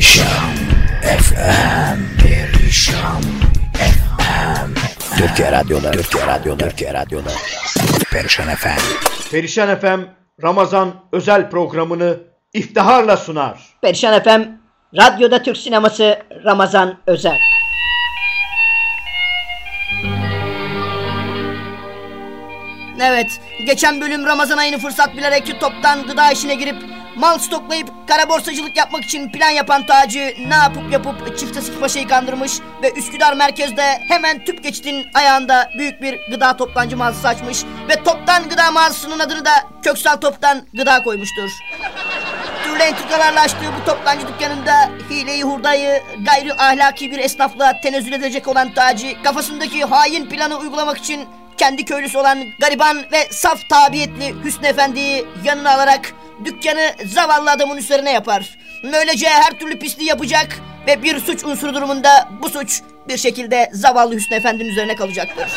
Perişan FM Perişan FM Türkiye Radyoları Türkiye Radyoları Türkiye Radyoları Perişan FM Perişan FM Ramazan özel programını iftiharla sunar. Perişan FM Radyoda Türk Sineması Ramazan Özel. Evet, geçen bölüm Ramazan ayını fırsat bilerek toptan gıda işine girip mal stoklayıp kara borsacılık yapmak için plan yapan Taci ne yapıp yapıp çifte paşayı kandırmış ve Üsküdar merkezde hemen tüp geçitin ayağında büyük bir gıda toptancı mağazası açmış ve toptan gıda mağazasının adını da Köksal Toptan Gıda koymuştur. Türlü entrikalarla açtığı bu toptancı dükkanında hileyi hurdayı gayri ahlaki bir esnafla tenezzül edecek olan Taci kafasındaki hain planı uygulamak için kendi köylüsü olan gariban ve saf tabiyetli Hüsnü Efendi'yi yanına alarak dükkanı zavallı adamın üzerine yapar. Böylece her türlü pisliği yapacak ve bir suç unsuru durumunda bu suç bir şekilde zavallı Hüsnü Efendi'nin üzerine kalacaktır.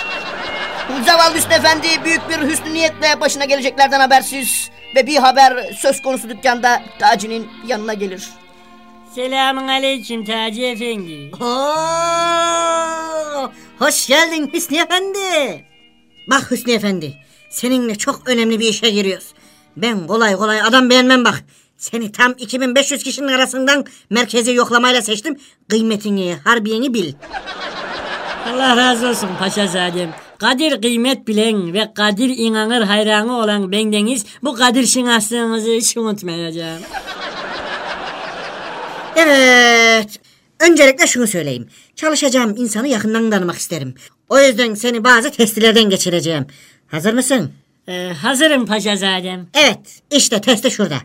Zavallı Hüsnü Efendi büyük bir hüsnü niyetle başına geleceklerden habersiz ve bir haber söz konusu dükkanda Taci'nin yanına gelir. Selamun aleyküm Taci Efendi. Oo, hoş geldin Hüsnü Efendi. Bak Hüsnü Efendi, seninle çok önemli bir işe giriyoruz. Ben kolay kolay adam beğenmem bak. Seni tam 2500 kişinin arasından merkezi yoklamayla seçtim. Kıymetini, harbiyeni bil. Allah razı olsun paşazadem. Kadir kıymet bilen ve Kadir inanır hayranı olan bendeniz bu Kadir şinaslığınızı hiç unutmayacağım. Evet. Öncelikle şunu söyleyeyim. Çalışacağım insanı yakından tanımak isterim. O yüzden seni bazı testilerden geçireceğim. Hazır mısın? Ee, hazırım paşazadem. Evet, işte testi şurada.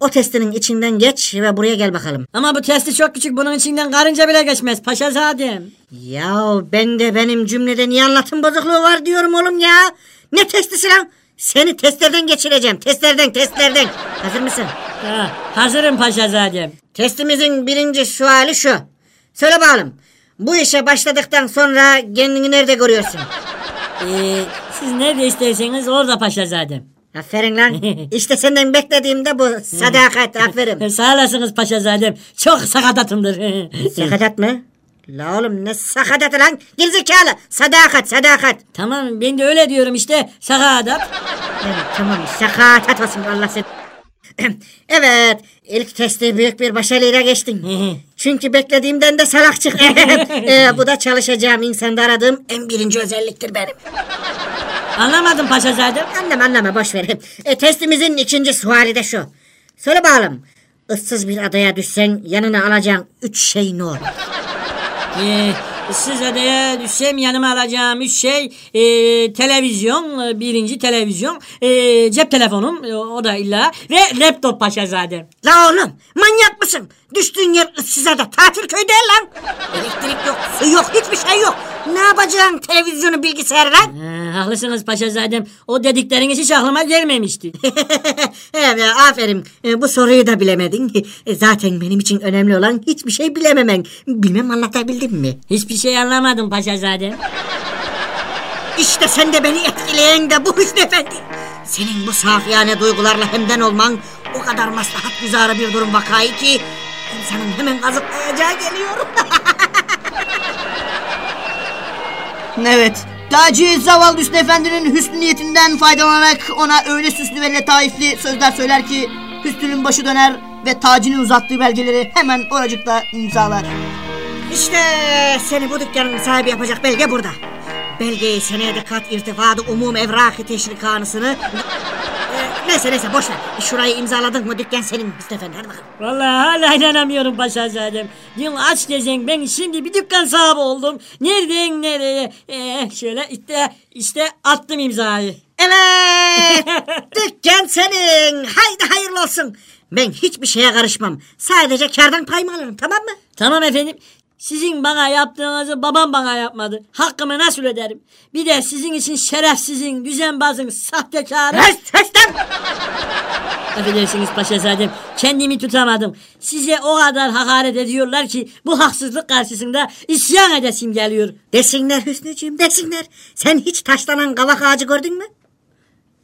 O testinin içinden geç ve buraya gel bakalım. Ama bu testi çok küçük bunun içinden karınca bile geçmez paşazadem. Ya ben de benim cümlede niye anlatım bozukluğu var diyorum oğlum ya. Ne testisi lan? Seni testlerden geçireceğim. Testlerden, testlerden. Hazır mısın? Ha, hazırım paşazadem. Testimizin birinci suali şu. Söyle bakalım. Bu işe başladıktan sonra kendini nerede görüyorsun? Ee, siz nerede isterseniz orada paşazadem. Aferin lan. İşte senden beklediğimde bu sadakat. Aferin. Sağ olasınız paşazadem. Çok sakatatımdır. Sakatat mı? La oğlum ne sakatatı lan? Gerizekalı. Sadakat, sadakat. tamam ben de öyle diyorum işte. Sakatat. Evet, tamam sakatat olsun Allah seni. evet ilk testi büyük bir başarıyla geçtin. Çünkü beklediğimden de salak çıktı. Ee, bu da çalışacağım insanda aradığım en birinci özelliktir benim. Anlamadım paşazadem. Anlama anlama boş ver. E, testimizin ikinci suali de şu. Söyle bakalım. Issız bir adaya düşsen yanına alacağın üç şey ne olur? Ee, siz adaya düşsem yanıma alacağım üç şey e, televizyon, e, birinci televizyon, e, cep telefonum e, o da illa ve laptop paşazadem. La oğlum manyak mısın? Düştüğün yer ıssız ada. Tatil köy değil lan. Elektrik yok, su yok, hiçbir şey yok. Ne yapacaksın televizyonu bilgisayarı lan? Ee, haklısınız paşazadem. O dedikleriniz hiç aklıma gelmemişti. evet aferin. E, bu soruyu da bilemedin. E, zaten benim için önemli olan hiçbir şey bilememen. Bilmem anlatabildim mi? Hiçbir şey anlamadım paşazadem. İşte sen de beni etkileyen de bu Hüsnü Efendi. Senin bu safiyane duygularla hemden olman o kadar maslahat güzarı bir durum vakayı ki insanın hemen kazıklayacağı geliyor. Evet. Taci zavallı Hüsnü Efendi'nin hüsnü niyetinden faydalanarak ona öyle süslü ve letaifli sözler söyler ki Hüsnü'nün başı döner ve Taci'nin uzattığı belgeleri hemen oracıkta imzalar. işte seni bu dükkanın sahibi yapacak belge burada. Belgeyi seneye kat irtifadı umum evrakı teşrik kanısını... Ee, neyse neyse boş ver. Şurayı imzaladın mı dükkan senin Hüsnü Efendi hadi bakalım. Vallahi hala inanamıyorum paşazadem. Dün aç gezen ben şimdi bir dükkan sahibi oldum. Nereden nereye? Ee, şöyle işte işte attım imzayı. Evet dükkan senin. Haydi hayırlı olsun. Ben hiçbir şeye karışmam. Sadece kardan payımı alırım tamam mı? Tamam efendim. Sizin bana yaptığınızı babam bana yapmadı. Hakkımı nasıl öderim? Bir de sizin için şerefsizin, düzenbazın, sahtekarın... Höst höst lan! Affedersiniz paşazadem. Kendimi tutamadım. Size o kadar hakaret ediyorlar ki bu haksızlık karşısında isyan edesim geliyor. Desinler Hüsnücüğüm desinler. Sen hiç taşlanan kavak ağacı gördün mü?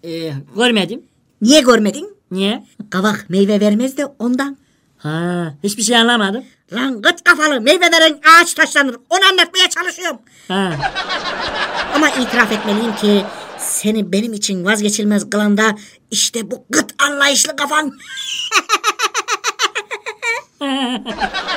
Ee, görmedim. Niye görmedin? Niye? Kavak meyve vermez de ondan. Ha, hiçbir şey anlamadım. Lan gıt kafalı meyvelerin ağaç taşlanır. Onu anlatmaya çalışıyorum. Ha. Ama itiraf etmeliyim ki seni benim için vazgeçilmez kılan da işte bu gıt anlayışlı kafan.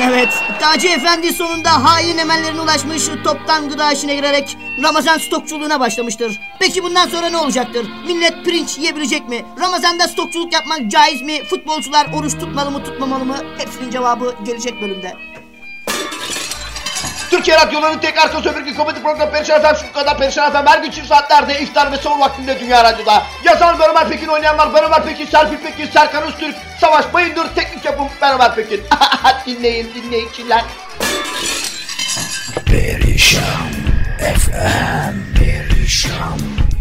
Evet, Taci Efendi sonunda hain emellerine ulaşmış, toptan gıda işine girerek Ramazan stokçuluğuna başlamıştır. Peki bundan sonra ne olacaktır? Millet pirinç yiyebilecek mi? Ramazanda stokçuluk yapmak caiz mi? Futbolcular oruç tutmalı mı tutmamalı mı? Hepsinin cevabı gelecek bölümde. Türkiye Radyoları'nın tek arka sömürge komedi programı Perişan Efem şu kadar Perişan Efem her gün çift saatlerde iftar ve sahur vaktinde Dünya Radyo'da. Yazan Ömer Pekin oynayanlar Ben Ömer Pekin, Serpil Pekin, Serkan Öztürk, Savaş Bayındır, teknik yapım Ben Ömer Pekin. dinleyin dinleyiciler. Perişan FM Perişan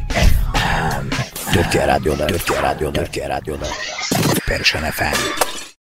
FM Türkiye Radyoları Türkiye Radyoları Türkiye Radyoları Perişan FM